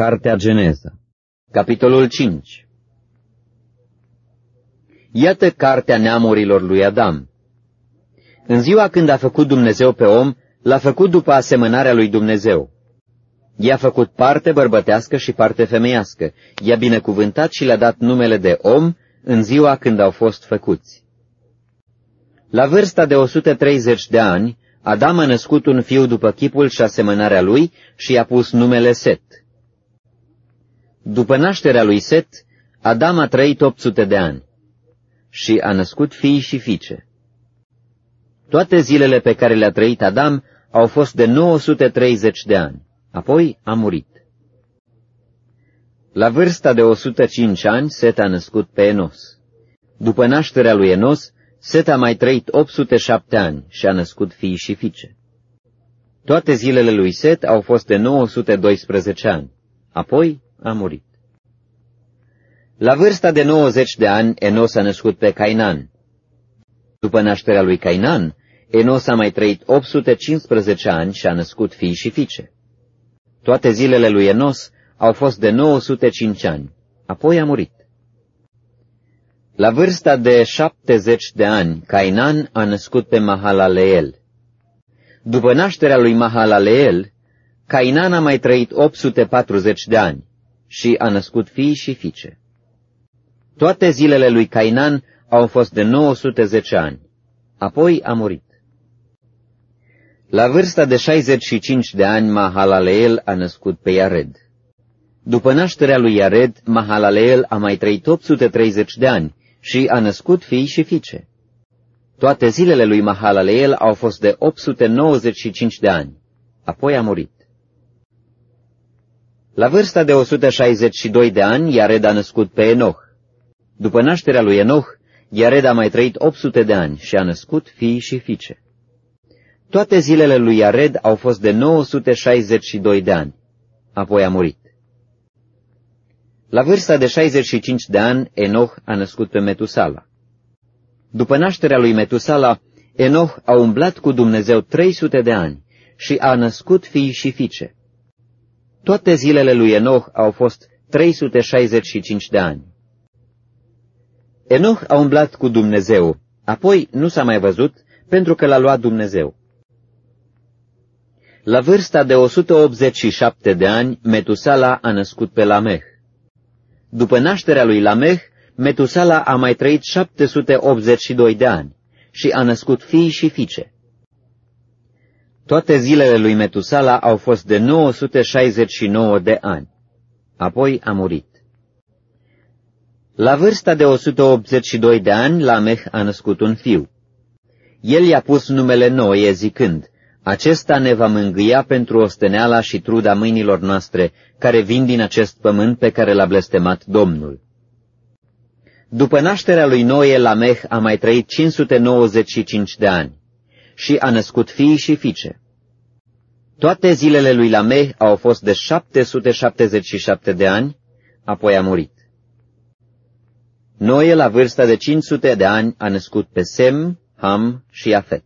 Cartea Geneza Capitolul 5 Iată cartea neamurilor lui Adam. În ziua când a făcut Dumnezeu pe om, l-a făcut după asemănarea lui Dumnezeu. I-a făcut parte bărbătească și parte femeiască, i-a binecuvântat și le-a dat numele de om în ziua când au fost făcuți. La vârsta de 130 de ani, Adam a născut un fiu după chipul și asemănarea lui și i-a pus numele Set. După nașterea lui Set, Adam a trăit 800 de ani și a născut fii și fiice. Toate zilele pe care le-a trăit Adam au fost de 930 de ani, apoi a murit. La vârsta de 105 ani, Set a născut pe Enos. După nașterea lui Enos, Set a mai trăit 807 ani și a născut fii și fiice. Toate zilele lui Set au fost de 912 ani, apoi a murit. La vârsta de 90 de ani, Enos a născut pe Cainan. După nașterea lui Cainan, Enos a mai trăit 815 ani și a născut fii și fiice. Toate zilele lui Enos au fost de 905 ani, apoi a murit. La vârsta de 70 de ani, Cainan a născut pe Mahalaleel. După nașterea lui Mahalaleel, Cainan a mai trăit 840 de ani și a născut fii și fiice. Toate zilele lui Cainan au fost de 910 ani, apoi a murit. La vârsta de 65 de ani, Mahalaleel a născut pe Iared. După nașterea lui Iared, Mahalaleel a mai trăit 830 de ani și a născut fii și fiice. Toate zilele lui Mahalaleel au fost de 895 de ani, apoi a murit. La vârsta de 162 de ani, Iared a născut pe Enoch. După nașterea lui Enoch, Iared a mai trăit 800 de ani și a născut fii și fiice. Toate zilele lui Iared au fost de 962 de ani, apoi a murit. La vârsta de 65 de ani, Enoch a născut pe Metusala. După nașterea lui Metusala, Enoch a umblat cu Dumnezeu 300 de ani și a născut fii și fiice. Toate zilele lui Enoch au fost 365 de ani. Enoch a umblat cu Dumnezeu, apoi nu s-a mai văzut pentru că l-a luat Dumnezeu. La vârsta de 187 de ani, Metusala a născut pe Lameh. După nașterea lui Lameh, Metusala a mai trăit 782 de ani și a născut fii și fiice. Toate zilele lui Metusala au fost de 969 de ani. Apoi a murit. La vârsta de 182 de ani, Lameh a născut un fiu. El i-a pus numele Noe zicând, acesta ne va mângâia pentru osteneala și truda mâinilor noastre, care vin din acest pământ pe care l-a blestemat Domnul. După nașterea lui Noe, Lameh a mai trăit 595 de ani și a născut fii și fiice. Toate zilele lui Lameh au fost de 777 de ani, apoi a murit. Noe, la vârsta de 500 de ani, a născut pe Sem, Ham și Afet.